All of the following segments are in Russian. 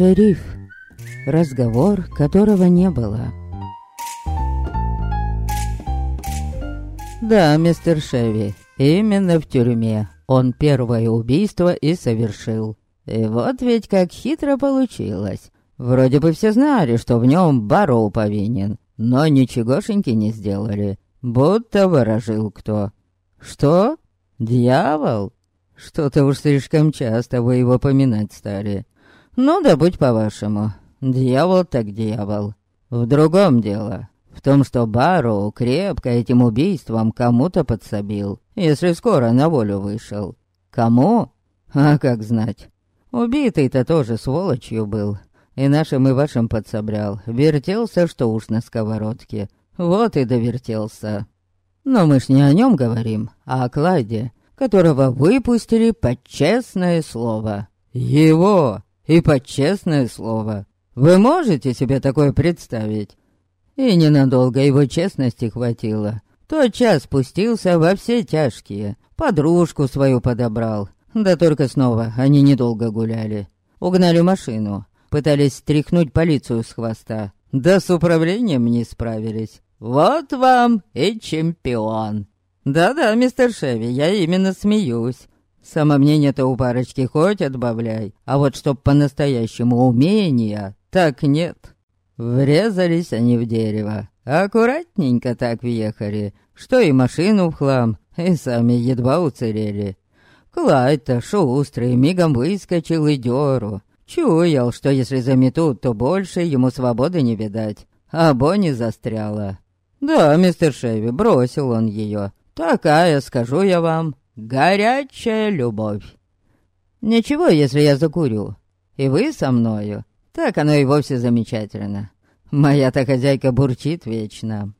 Шериф. Разговор, которого не было. Да, мистер Шеви, именно в тюрьме он первое убийство и совершил. И вот ведь как хитро получилось. Вроде бы все знали, что в нем Барроу повинен, но ничегошеньки не сделали. Будто ворожил кто. Что? Дьявол? Что-то уж слишком часто вы его поминать стали. Ну да будь по-вашему. Дьявол так дьявол. В другом дело. В том, что Барроу крепко этим убийством кому-то подсобил, если скоро на волю вышел. Кому? А как знать. Убитый-то тоже сволочью был. И нашим и вашим подсобрял. Вертелся, что уж на сковородке. Вот и довертелся. Но мы ж не о нем говорим, а о Клайде, которого выпустили под честное слово. Его! И под честное слово. Вы можете себе такое представить? И ненадолго его честности хватило. Тот час спустился во все тяжкие. Подружку свою подобрал. Да только снова они недолго гуляли. Угнали машину. Пытались стряхнуть полицию с хвоста. Да с управлением не справились. Вот вам и чемпион. Да-да, мистер Шеви, я именно смеюсь. Самомнение-то у парочки хоть отбавляй, а вот чтоб по-настоящему умения, так нет. Врезались они в дерево. Аккуратненько так въехали, что и машину в хлам, и сами едва уцелели. Клайд-то шустрый, мигом выскочил и дёру. Чуял, что если заметут, то больше ему свободы не видать. А Бонни застряла. Да, мистер Шеви, бросил он ее. Такая, скажу я вам, горячая любовь. Ничего, если я закурю. И вы со мною. Так оно и вовсе замечательно. Моя-то хозяйка бурчит вечно.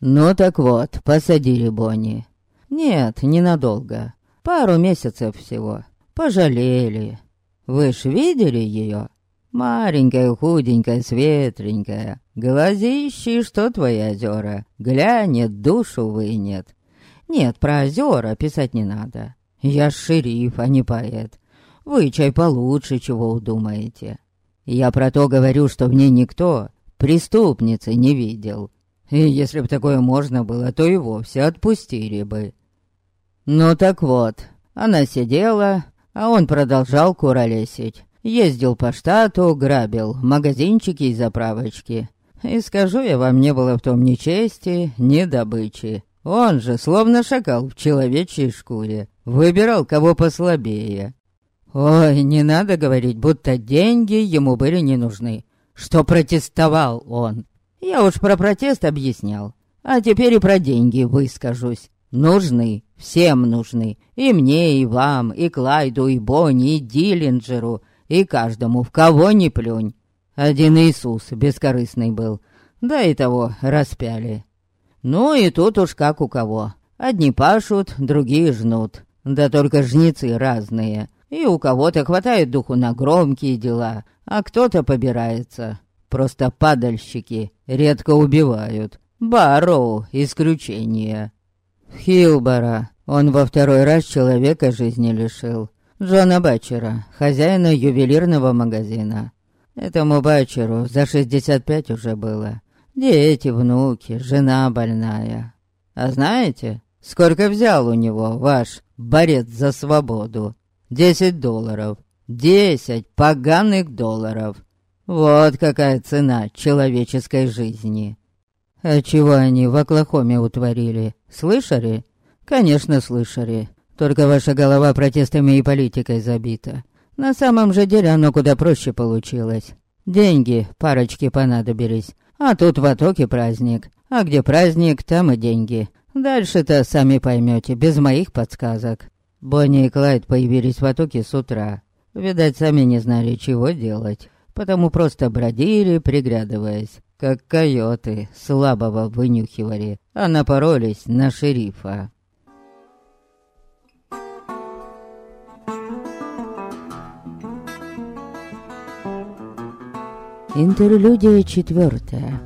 Ну так вот, посадили Бонни. Нет, ненадолго. Пару месяцев всего. Пожалели. Вы ж видели ее? Маленькая, худенькая, светленькая. Глазищи, что твои озера. Глянет, душу вынет. Нет, про озера писать не надо. Я шериф, а не поэт. Вы чай получше, чего удумаете. Я про то говорю, что в ней никто преступницы не видел. И если бы такое можно было, то и вовсе отпустили бы. Ну так вот, она сидела, а он продолжал куролесить. Ездил по штату, грабил магазинчики и заправочки. И скажу я вам, не было в том ни чести, ни добычи. Он же, словно шакал в человечьей шкуре, выбирал кого послабее. Ой, не надо говорить, будто деньги ему были не нужны. Что протестовал он. Я уж про протест объяснял. А теперь и про деньги выскажусь. Нужны, всем нужны. И мне, и вам, и Клайду, и Бонни, и Диллинджеру, и каждому, в кого ни плюнь. Один Иисус бескорыстный был. Да и того распяли. Ну и тут уж как у кого. Одни пашут, другие жнут. Да только жнецы разные. И у кого-то хватает духу на громкие дела, а кто-то побирается. Просто падальщики редко убивают. Барроу — исключение. Хилбора он во второй раз человека жизни лишил. Джона Батчера, хозяина ювелирного магазина. Этому Батчеру за 65 уже было. Дети, внуки, жена больная. А знаете, сколько взял у него ваш борец за свободу? Десять долларов. Десять поганых долларов. Вот какая цена человеческой жизни. А чего они в Оклахоме утворили? Слышали? Конечно, слышали. Только ваша голова протестами и политикой забита. На самом же деле оно куда проще получилось. Деньги парочки понадобились. А тут в Атоке праздник. А где праздник, там и деньги. Дальше-то сами поймете, без моих подсказок. Бонни и Клайд появились в Атуке с утра. Видать, сами не знали, чего делать. Потому просто бродили, приглядываясь, как койоты слабого вынюхивали, а напоролись на шерифа. Интерлюдия четвертая.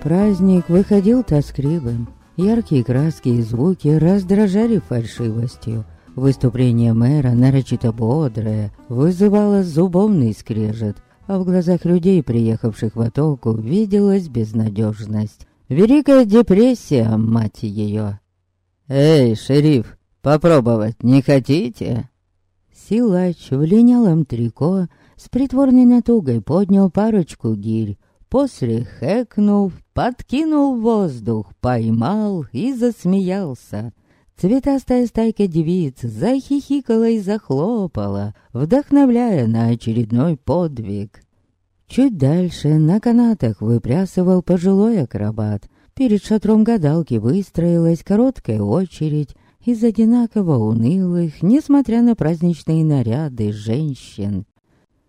Праздник выходил тоскливым. Яркие краски и звуки раздражали фальшивостью. Выступление мэра, нарочито бодрое, вызывало зубовный скрежет, а в глазах людей, приехавших в Атоку, виделась безнадежность. Великая депрессия, мать ее. «Эй, шериф, попробовать не хотите?» Силач в линялом трико с притворной натугой поднял парочку гирь, после хэкнув, подкинул воздух, поймал и засмеялся. Цветастая стайка девиц захихикала и захлопала, вдохновляя на очередной подвиг. Чуть дальше на канатах выпрясывал пожилой акробат. Перед шатром гадалки выстроилась короткая очередь из одинаково унылых, несмотря на праздничные наряды, женщин.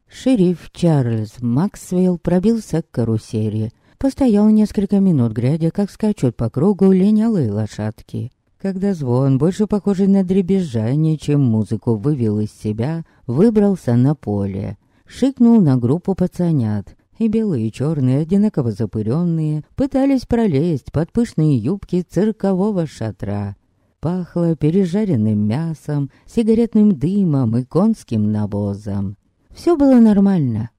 Шериф Чарльз Максвелл пробился к карусели. Постоял несколько минут, глядя, как скачут по кругу линялые лошадки. Когда звон, больше похожий на дребезжание, чем музыку, вывел из себя, выбрался на поле. Шикнул на группу пацанят. И белые и черные, одинаково запыренные, пытались пролезть под пышные юбки циркового шатра. Пахло пережаренным мясом, сигаретным дымом и конским навозом. Все было нормально.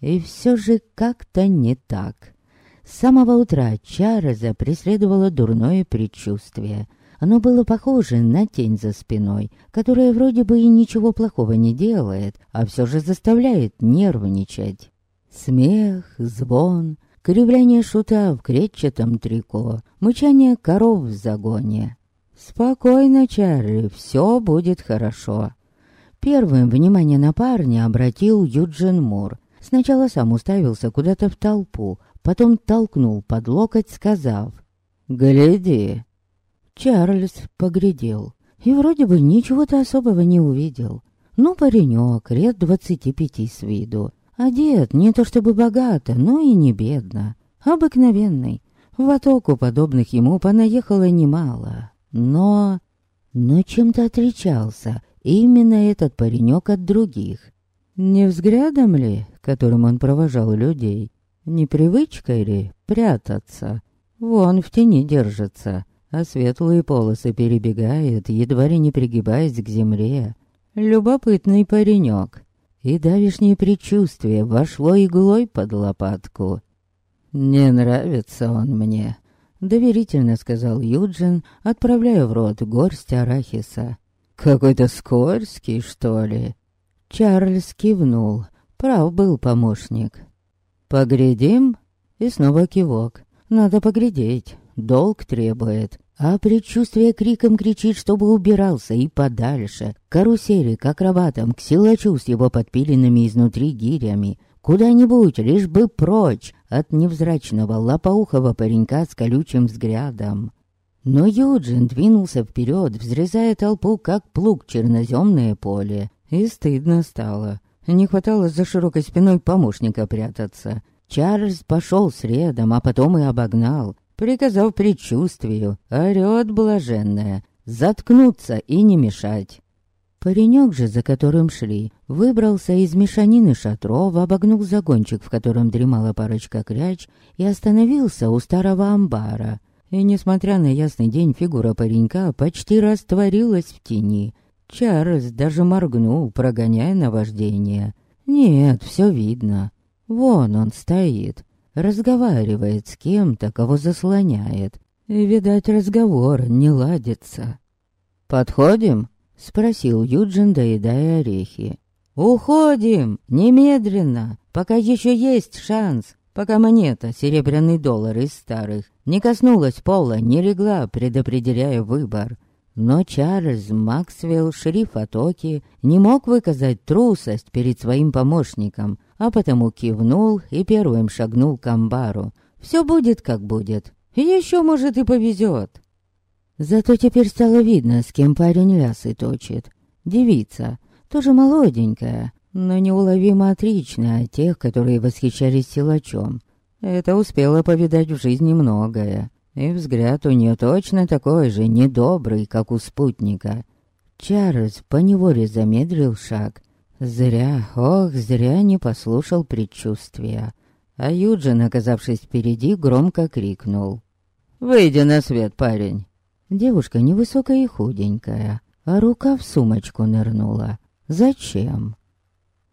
И все же как-то не так. С самого утра Чарльза преследовало дурное предчувствие. Оно было похоже на тень за спиной, которая вроде бы и ничего плохого не делает, а все же заставляет нервничать. Смех, звон, кривляние шута в кречетом трико, мычание коров в загоне. «Спокойно, Чарли, все будет хорошо». Первым внимание на парня обратил Юджин Мур. Сначала сам уставился куда-то в толпу, потом толкнул под локоть, сказав «Гляди». Чарльз поглядел и вроде бы ничего-то особого не увидел. Ну, паренек, лет двадцати пяти с виду. Одет не то чтобы богато, но и не бедно. Обыкновенный. В атоку подобных ему понаехало немало. Но... Но чем-то отличался именно этот паренек от других. Не взглядом ли, которым он провожал людей, не привычкой ли прятаться? Вон в тени держится, а светлые полосы перебегает, едва ли не пригибаясь к земле. Любопытный паренек. И давишнее предчувствие вошло иглой под лопатку. «Не нравится он мне», — доверительно сказал Юджин, отправляя в рот горсть арахиса. «Какой-то скользкий, что ли?» Чарльз кивнул. Прав был помощник. «Поглядим?» И снова кивок. «Надо поглядеть. Долг требует». А предчувствие криком кричит, чтобы убирался и подальше. Карусели к акробатам, к силачу с его подпиленными изнутри гирями. Куда-нибудь, лишь бы прочь от невзрачного лопоухого паренька с колючим взглядом. Но Юджин двинулся вперед, взрезая толпу, как плуг черноземное поле. И стыдно стало. Не хватало за широкой спиной помощника прятаться. Чарльз пошел средом, а потом и обогнал, приказав предчувствию, орёт блаженная, заткнуться и не мешать. Паренек же, за которым шли, выбрался из мешанины шатров, обогнул загончик, в котором дремала парочка кряч, и остановился у старого амбара — и, несмотря на ясный день, фигура паренька почти растворилась в тени. Чарльз даже моргнул, прогоняя наваждение. Нет, все видно. Вон он стоит, разговаривает с кем-то, кого заслоняет. И, видать, разговор не ладится. «Подходим?» — спросил Юджин, доедая орехи. «Уходим! Немедленно! Пока еще есть шанс!» пока монета, серебряный доллар из старых, не коснулась пола, не легла, предопределяя выбор. Но Чарльз Максвелл, шериф Атоки, не мог выказать трусость перед своим помощником, а потому кивнул и первым шагнул к амбару. Все будет, как будет. Еще, может, и повезет. Зато теперь стало видно, с кем парень лясы точит. Девица, тоже молоденькая, но неуловимо отличная от тех, которые восхищались силачом. Это успела повидать в жизни многое, и взгляд у нее точно такой же недобрый, как у спутника. Чарльз поневоле замедлил шаг. Зря, ох, зря не послушал предчувствия. А Юджин, оказавшись впереди, громко крикнул. Выйди на свет, парень. Девушка невысокая и худенькая, а рука в сумочку нырнула. Зачем?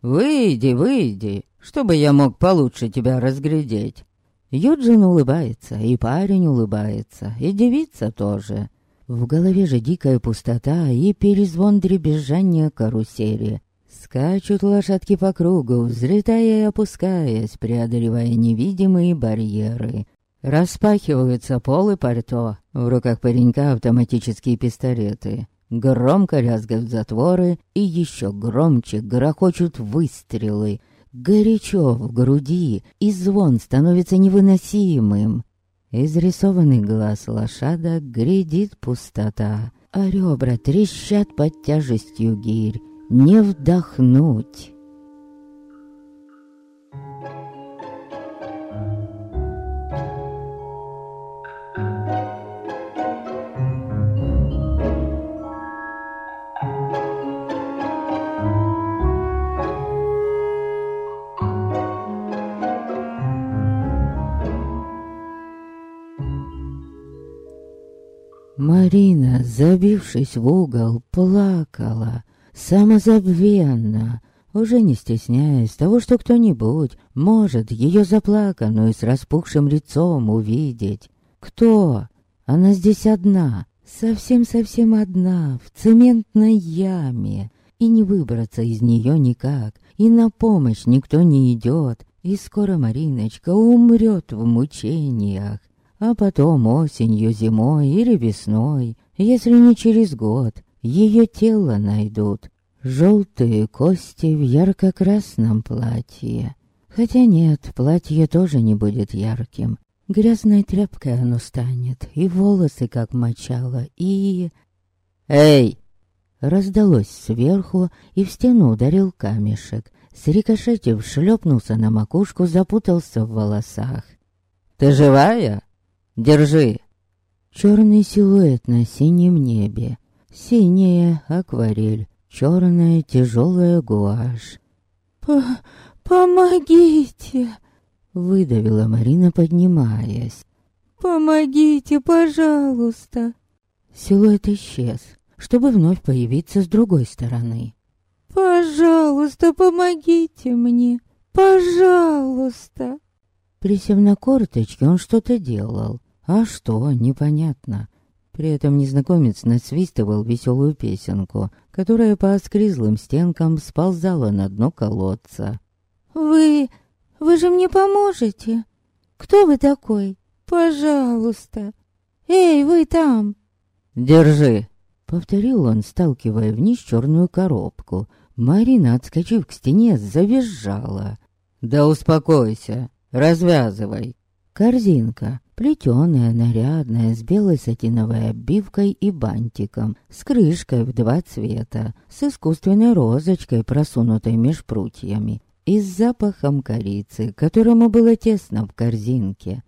Выйди, выйди, чтобы я мог получше тебя разглядеть. Юджин улыбается, и парень улыбается, и девица тоже. В голове же дикая пустота и перезвон дребезжания карусели. Скачут лошадки по кругу, взлетая и опускаясь, преодолевая невидимые барьеры. Распахиваются полы пальто, в руках паренька автоматические пистолеты. Громко лязгают затворы, и еще громче грохочут выстрелы. Горячо в груди, и звон становится невыносимым. Изрисованный глаз лошадок грядит пустота, а ребра трещат под тяжестью гирь. Не вдохнуть. Марина, забившись в угол, плакала, самозабвенно, уже не стесняясь того, что кто-нибудь может ее заплаканную с распухшим лицом увидеть. Кто? Она здесь одна, совсем-совсем одна, в цементной яме, и не выбраться из нее никак, и на помощь никто не идет, и скоро Мариночка умрет в мучениях а потом осенью, зимой или весной, если не через год, ее тело найдут. Желтые кости в ярко-красном платье. Хотя нет, платье тоже не будет ярким. Грязной тряпкой оно станет, и волосы как мочало, и... «Эй!» Раздалось сверху, и в стену ударил камешек. Срикошетив шлепнулся на макушку, запутался в волосах. «Ты живая?» Держи!» Черный силуэт на синем небе. Синяя акварель, черная тяжелая гуашь. По «Помогите!» Выдавила Марина, поднимаясь. «Помогите, пожалуйста!» Силуэт исчез, чтобы вновь появиться с другой стороны. «Пожалуйста, помогите мне! Пожалуйста!» Присев на корточки, он что-то делал. А что, непонятно. При этом незнакомец насвистывал веселую песенку, которая по оскризлым стенкам сползала на дно колодца. «Вы... вы же мне поможете? Кто вы такой? Пожалуйста! Эй, вы там!» «Держи!» — повторил он, сталкивая вниз черную коробку. Марина, отскочив к стене, завизжала. «Да успокойся! Развязывай. Корзинка, плетеная, нарядная, с белой сатиновой обивкой и бантиком, с крышкой в два цвета, с искусственной розочкой, просунутой меж прутьями, и с запахом корицы, которому было тесно в корзинке.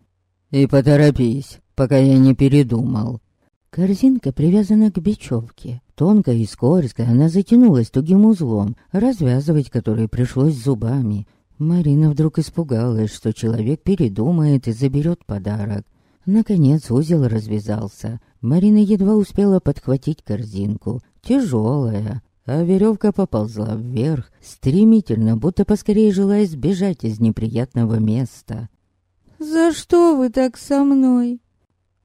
«И поторопись, пока я не передумал». Корзинка привязана к бечевке. Тонкая и скользкая, она затянулась тугим узлом, развязывать который пришлось зубами. Марина вдруг испугалась, что человек передумает и заберет подарок. Наконец узел развязался. Марина едва успела подхватить корзинку. Тяжелая, а веревка поползла вверх, стремительно, будто поскорее желая сбежать из неприятного места. «За что вы так со мной?»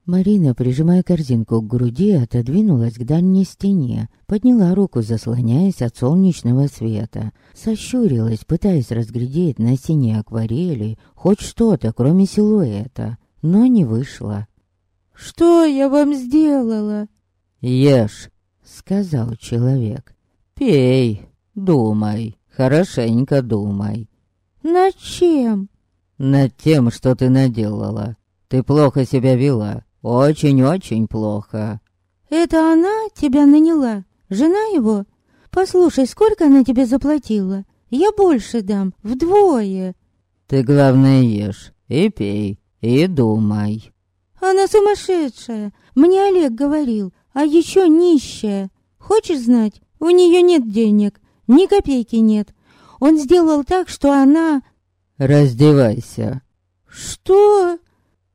Марина, прижимая корзинку к груди, отодвинулась к дальней стене, подняла руку, заслоняясь от солнечного света, сощурилась, пытаясь разглядеть на синей акварели хоть что-то, кроме силуэта, но не вышло. «Что я вам сделала?» «Ешь», — сказал человек. «Пей, думай, хорошенько думай». «Над чем?» «Над тем, что ты наделала. Ты плохо себя вела, очень-очень плохо. Это она тебя наняла? Жена его? Послушай, сколько она тебе заплатила? Я больше дам, вдвое. Ты, главное, ешь и пей, и думай. Она сумасшедшая, мне Олег говорил, а еще нищая. Хочешь знать, у нее нет денег, ни копейки нет. Он сделал так, что она... Раздевайся. Что?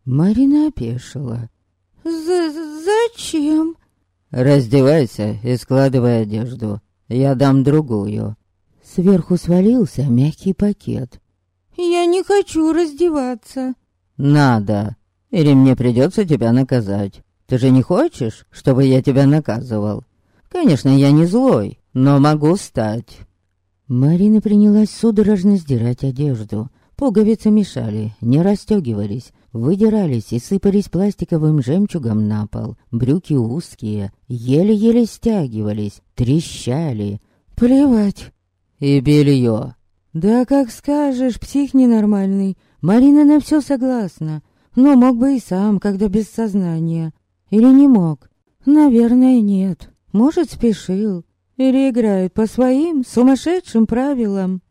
Марина опешила. З «Зачем?» «Раздевайся и складывай одежду. Я дам другую». Сверху свалился мягкий пакет. «Я не хочу раздеваться». «Надо. Или мне придется тебя наказать. Ты же не хочешь, чтобы я тебя наказывал? Конечно, я не злой, но могу стать». Марина принялась судорожно сдирать одежду. Пуговицы мешали, не расстегивались, выдирались и сыпались пластиковым жемчугом на пол. Брюки узкие, еле-еле стягивались, трещали. Плевать. И белье. Да как скажешь, псих ненормальный. Марина на все согласна. Но мог бы и сам, когда без сознания. Или не мог? Наверное, нет. Может, спешил. Или играет по своим сумасшедшим правилам.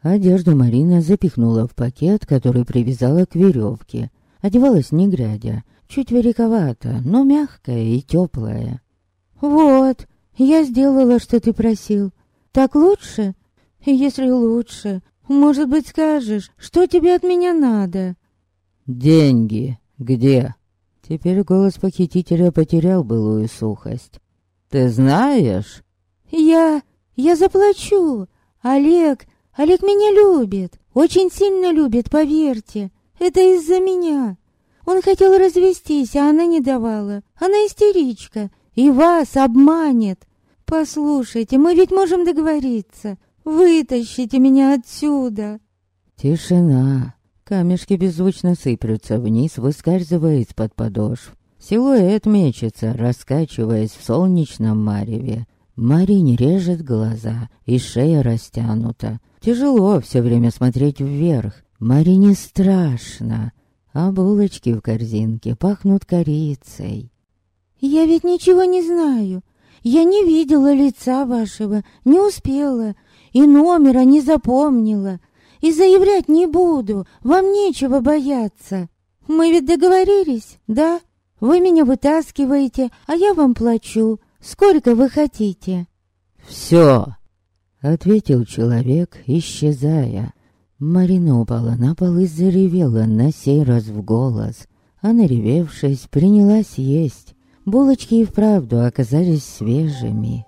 Одежду Марина запихнула в пакет, который привязала к веревке. Одевалась не глядя, чуть великовато, но мягкая и теплая. «Вот, я сделала, что ты просил. Так лучше? Если лучше, может быть, скажешь, что тебе от меня надо?» «Деньги где?» Теперь голос похитителя потерял былую сухость. «Ты знаешь?» «Я... я заплачу. Олег Олег меня любит, очень сильно любит, поверьте. Это из-за меня. Он хотел развестись, а она не давала. Она истеричка и вас обманет. Послушайте, мы ведь можем договориться. Вытащите меня отсюда. Тишина. Камешки беззвучно сыплются вниз, выскальзывая из-под подошв. Силуэт мечется, раскачиваясь в солнечном мареве. Марине режет глаза, и шея растянута. Тяжело все время смотреть вверх. Марине страшно, а булочки в корзинке пахнут корицей. «Я ведь ничего не знаю. Я не видела лица вашего, не успела, и номера не запомнила. И заявлять не буду, вам нечего бояться. Мы ведь договорились, да? Вы меня вытаскиваете, а я вам плачу. Сколько вы хотите?» «Все!» Ответил человек, исчезая. Марина упала на пол и заревела на сей раз в голос. А наревевшись, принялась есть. Булочки и вправду оказались свежими.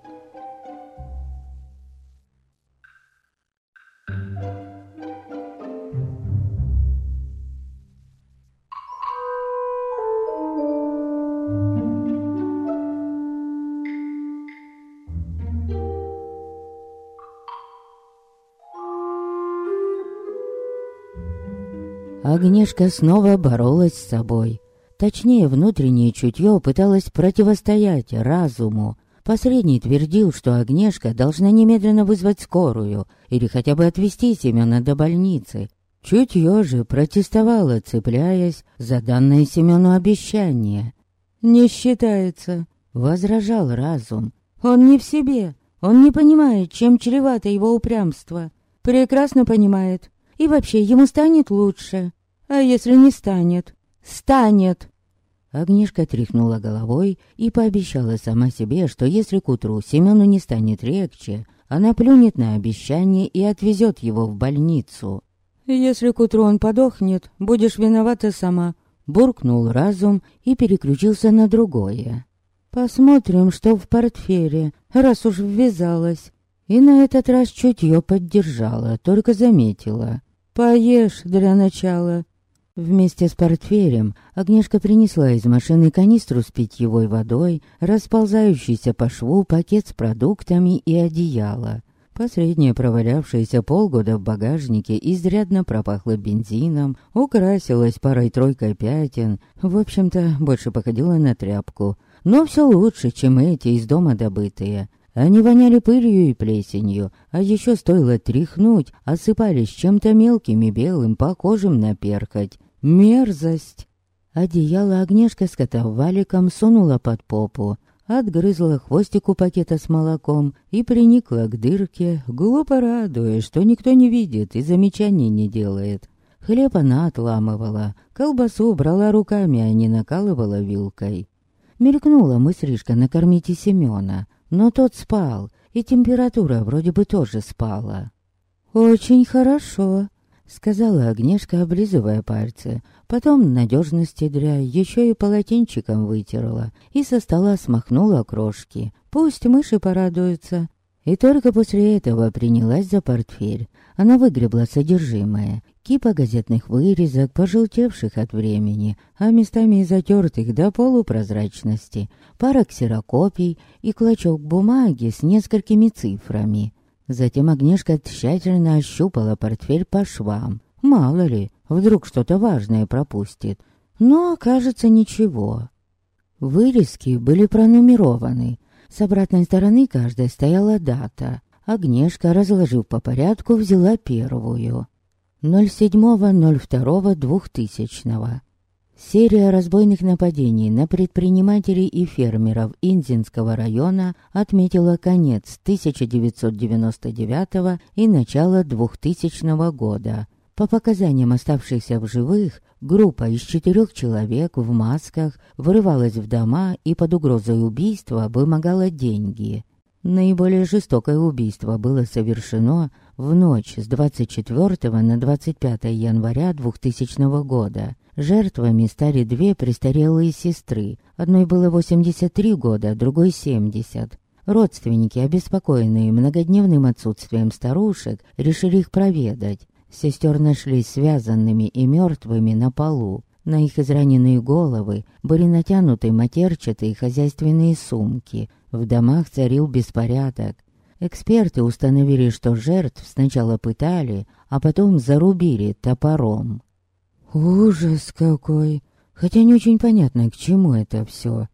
Агнешка снова боролась с собой. Точнее, внутреннее чутье пыталось противостоять разуму. Посредний твердил, что Агнешка должна немедленно вызвать скорую или хотя бы отвезти Семена до больницы. Чутье же протестовало, цепляясь за данное Семену обещание. «Не считается», — возражал разум. «Он не в себе, он не понимает, чем чревато его упрямство. Прекрасно понимает, и вообще ему станет лучше. А если не станет? Станет!» Огнишка тряхнула головой и пообещала сама себе, что если к утру Семену не станет легче, она плюнет на обещание и отвезет его в больницу. «Если к утру он подохнет, будешь виновата сама», — буркнул разум и переключился на другое. «Посмотрим, что в портфеле, раз уж ввязалась». И на этот раз чутье поддержала, только заметила. «Поешь для начала». Вместе с портфелем Агнешка принесла из машины канистру с питьевой водой, расползающийся по шву пакет с продуктами и одеяло. Последнее, провалявшееся полгода в багажнике, изрядно пропахло бензином, украсилось парой-тройкой пятен, в общем-то, больше походило на тряпку. Но все лучше, чем эти из дома добытые. Они воняли пылью и плесенью, а еще стоило тряхнуть, осыпались чем-то мелким и белым, похожим на перхоть. Мерзость! Одеяло Агнешка скотав валиком сунула под попу, отгрызла хвостик у пакета с молоком и приникла к дырке, глупо радуясь, что никто не видит и замечаний не делает. Хлеб она отламывала, колбасу брала руками, а не накалывала вилкой. Мелькнула мыслишка накормить и Семёна, но тот спал, и температура вроде бы тоже спала. «Очень хорошо», сказала Агнешка, облизывая пальцы. Потом надежности дря еще и полотенчиком вытерла и со стола смахнула крошки. Пусть мыши порадуются. И только после этого принялась за портфель. Она выгребла содержимое. Кипа газетных вырезок, пожелтевших от времени, а местами и затертых до полупрозрачности, пара ксерокопий и клочок бумаги с несколькими цифрами. Затем Агнешка тщательно ощупала портфель по швам. Мало ли, вдруг что-то важное пропустит. Но, кажется, ничего. Вырезки были пронумерованы. С обратной стороны каждой стояла дата. Агнешка, разложив по порядку, взяла первую. 07.02.2000. Серия разбойных нападений на предпринимателей и фермеров Инзинского района отметила конец 1999 и начало 2000 года. По показаниям оставшихся в живых, группа из четырех человек в масках вырывалась в дома и под угрозой убийства вымогала деньги. Наиболее жестокое убийство было совершено в ночь с 24 на 25 января 2000 года. Жертвами стали две престарелые сестры. Одной было 83 года, другой 70. Родственники, обеспокоенные многодневным отсутствием старушек, решили их проведать. Сестер нашли связанными и мертвыми на полу. На их израненные головы были натянуты матерчатые хозяйственные сумки. В домах царил беспорядок. Эксперты установили, что жертв сначала пытали, а потом зарубили топором. Ужас какой! Хотя не очень понятно, к чему это все.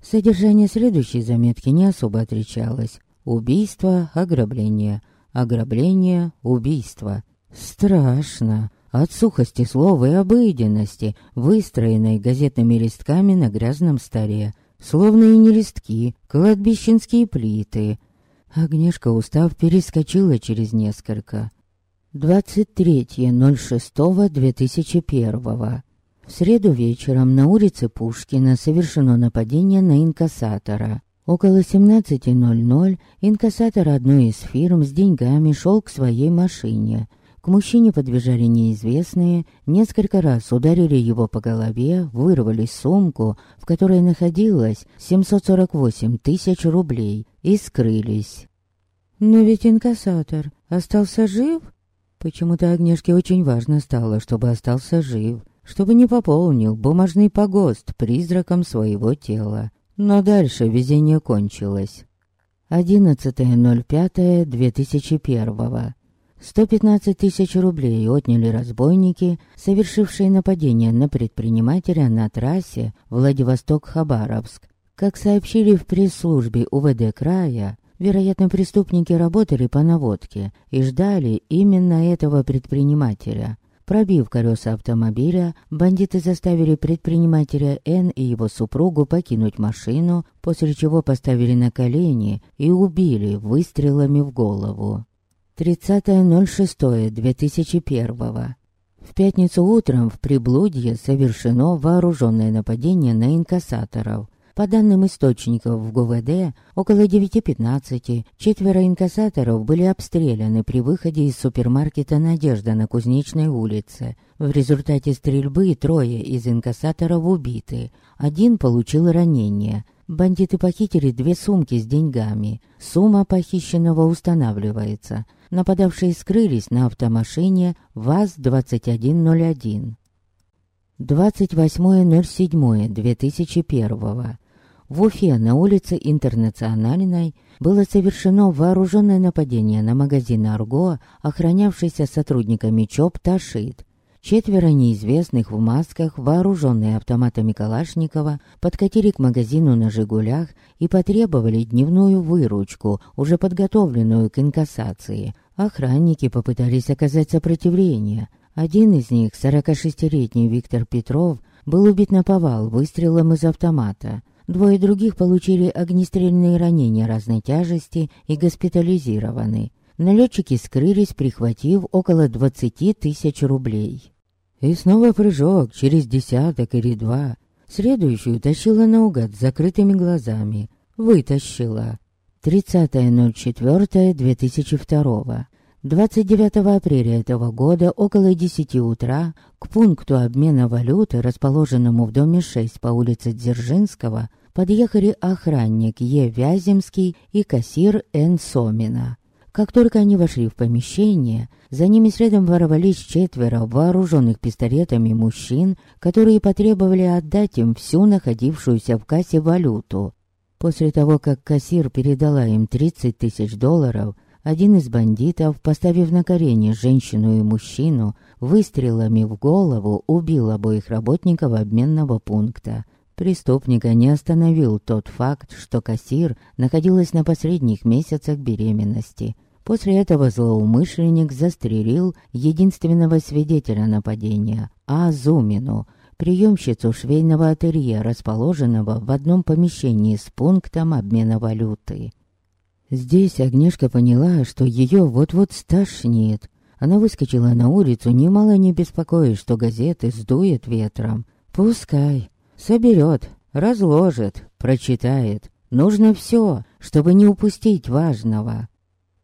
Содержание следующей заметки не особо отличалось. Убийство, ограбление. Ограбление, убийство. Страшно. От сухости слова и обыденности, выстроенной газетными листками на грязном столе. Словно и не листки, кладбищенские плиты. Агнешка, устав, перескочила через несколько. 23.06.2001. В среду вечером на улице Пушкина совершено нападение на инкассатора. Около 17.00 инкассатор одной из фирм с деньгами шел к своей машине. К мужчине подбежали неизвестные, несколько раз ударили его по голове, вырвали сумку, в которой находилось 748 тысяч рублей, и скрылись. Но ведь инкассатор остался жив? Почему-то Агнешке очень важно стало, чтобы остался жив, чтобы не пополнил бумажный погост призраком своего тела. Но дальше везение кончилось. 11.05.2001 115 тысяч рублей отняли разбойники, совершившие нападение на предпринимателя на трассе Владивосток-Хабаровск. Как сообщили в пресс-службе УВД края, Вероятно, преступники работали по наводке и ждали именно этого предпринимателя. Пробив колеса автомобиля, бандиты заставили предпринимателя Н и его супругу покинуть машину, после чего поставили на колени и убили выстрелами в голову. 30.06.2001 В пятницу утром в Приблудье совершено вооруженное нападение на инкассаторов. По данным источников в ГУВД, около 9.15 четверо инкассаторов были обстреляны при выходе из супермаркета «Надежда» на Кузнечной улице. В результате стрельбы трое из инкассаторов убиты. Один получил ранение. Бандиты похитили две сумки с деньгами. Сумма похищенного устанавливается. Нападавшие скрылись на автомашине ВАЗ-2101. 28.07.2001 в Уфе на улице Интернациональной было совершено вооруженное нападение на магазин «Арго», охранявшийся сотрудниками ЧОП «Ташит». Четверо неизвестных в масках, вооруженные автоматами Калашникова, подкатили к магазину на «Жигулях» и потребовали дневную выручку, уже подготовленную к инкассации. Охранники попытались оказать сопротивление. Один из них, 46-летний Виктор Петров, был убит на повал выстрелом из автомата. Двое других получили огнестрельные ранения разной тяжести и госпитализированы. Налетчики скрылись, прихватив около двадцати тысяч рублей. И снова прыжок через десяток или два. Следующую тащила наугад с закрытыми глазами. Вытащила. 30.04.2002. 29 апреля этого года около 10 утра к пункту обмена валюты, расположенному в доме 6 по улице Дзержинского, подъехали охранник Е. Вяземский и кассир Н. Сомина. Как только они вошли в помещение, за ними следом ворвались четверо вооруженных пистолетами мужчин, которые потребовали отдать им всю находившуюся в кассе валюту. После того, как кассир передала им 30 тысяч долларов, один из бандитов, поставив на колени женщину и мужчину, выстрелами в голову убил обоих работников обменного пункта. Преступника не остановил тот факт, что кассир находилась на последних месяцах беременности. После этого злоумышленник застрелил единственного свидетеля нападения, Азумину, приемщицу швейного ателье, расположенного в одном помещении с пунктом обмена валюты. Здесь Агнешка поняла, что ее вот-вот стошнит. Она выскочила на улицу, немало не беспокоясь, что газеты сдует ветром. Пускай. Соберет, разложит, прочитает. Нужно все, чтобы не упустить важного.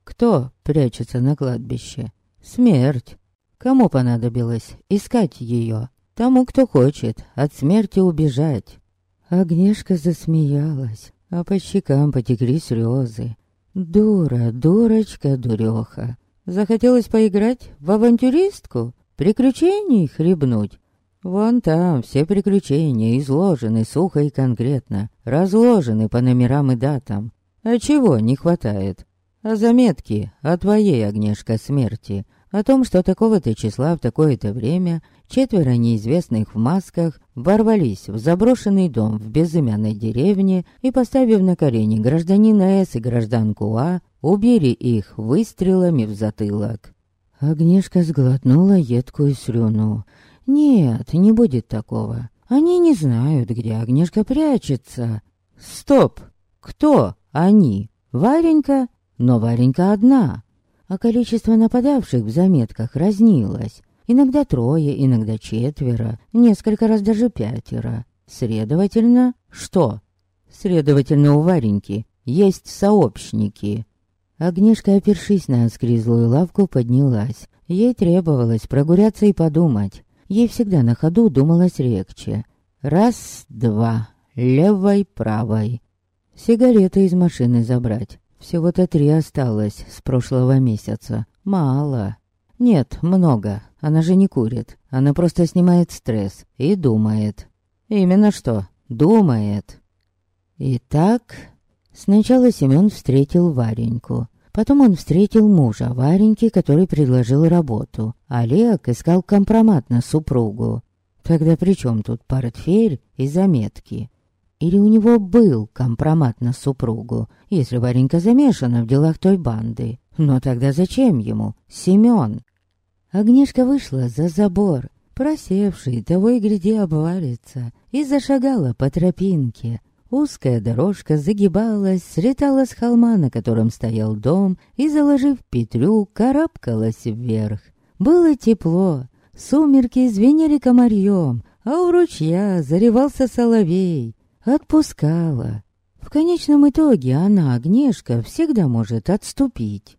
Кто прячется на кладбище? Смерть. Кому понадобилось искать ее? Тому, кто хочет от смерти убежать. Агнешка засмеялась, а по щекам потекли слезы. Дура, дурочка, дуреха. Захотелось поиграть в авантюристку? Приключений хлебнуть? Вон там все приключения изложены сухо и конкретно, разложены по номерам и датам. А чего не хватает? А заметки о твоей, Агнешка, смерти, о том, что такого-то числа в такое-то время четверо неизвестных в масках ворвались в заброшенный дом в безымянной деревне и, поставив на колени гражданина С и гражданку А, убили их выстрелами в затылок. Агнешка сглотнула едкую слюну. «Нет, не будет такого. Они не знают, где Агнешка прячется». «Стоп! Кто они? Варенька? Но Варенька одна». А количество нападавших в заметках разнилось. Иногда трое, иногда четверо, несколько раз даже пятеро. Следовательно, что? Следовательно, у Вареньки есть сообщники. Агнешка, опершись на оскризлую лавку, поднялась. Ей требовалось прогуляться и подумать. Ей всегда на ходу думалось легче. Раз, два, левой, правой. Сигареты из машины забрать. Всего-то три осталось с прошлого месяца. Мало. Нет, много. Она же не курит. Она просто снимает стресс и думает. Именно что? Думает. Итак, сначала Семен встретил Вареньку. Потом он встретил мужа Вареньки, который предложил работу. Олег искал компромат на супругу. Тогда при чем тут портфель и заметки? Или у него был компромат на супругу, если Варенька замешана в делах той банды? Но тогда зачем ему Семен? Агнешка вышла за забор, просевший, того и гляди обвалится, и зашагала по тропинке. Узкая дорожка загибалась, слетала с холма, на котором стоял дом, и, заложив петлю, карабкалась вверх. Было тепло, сумерки звенели комарьем, а у ручья заревался соловей. Отпускала. В конечном итоге она, Агнешка, всегда может отступить.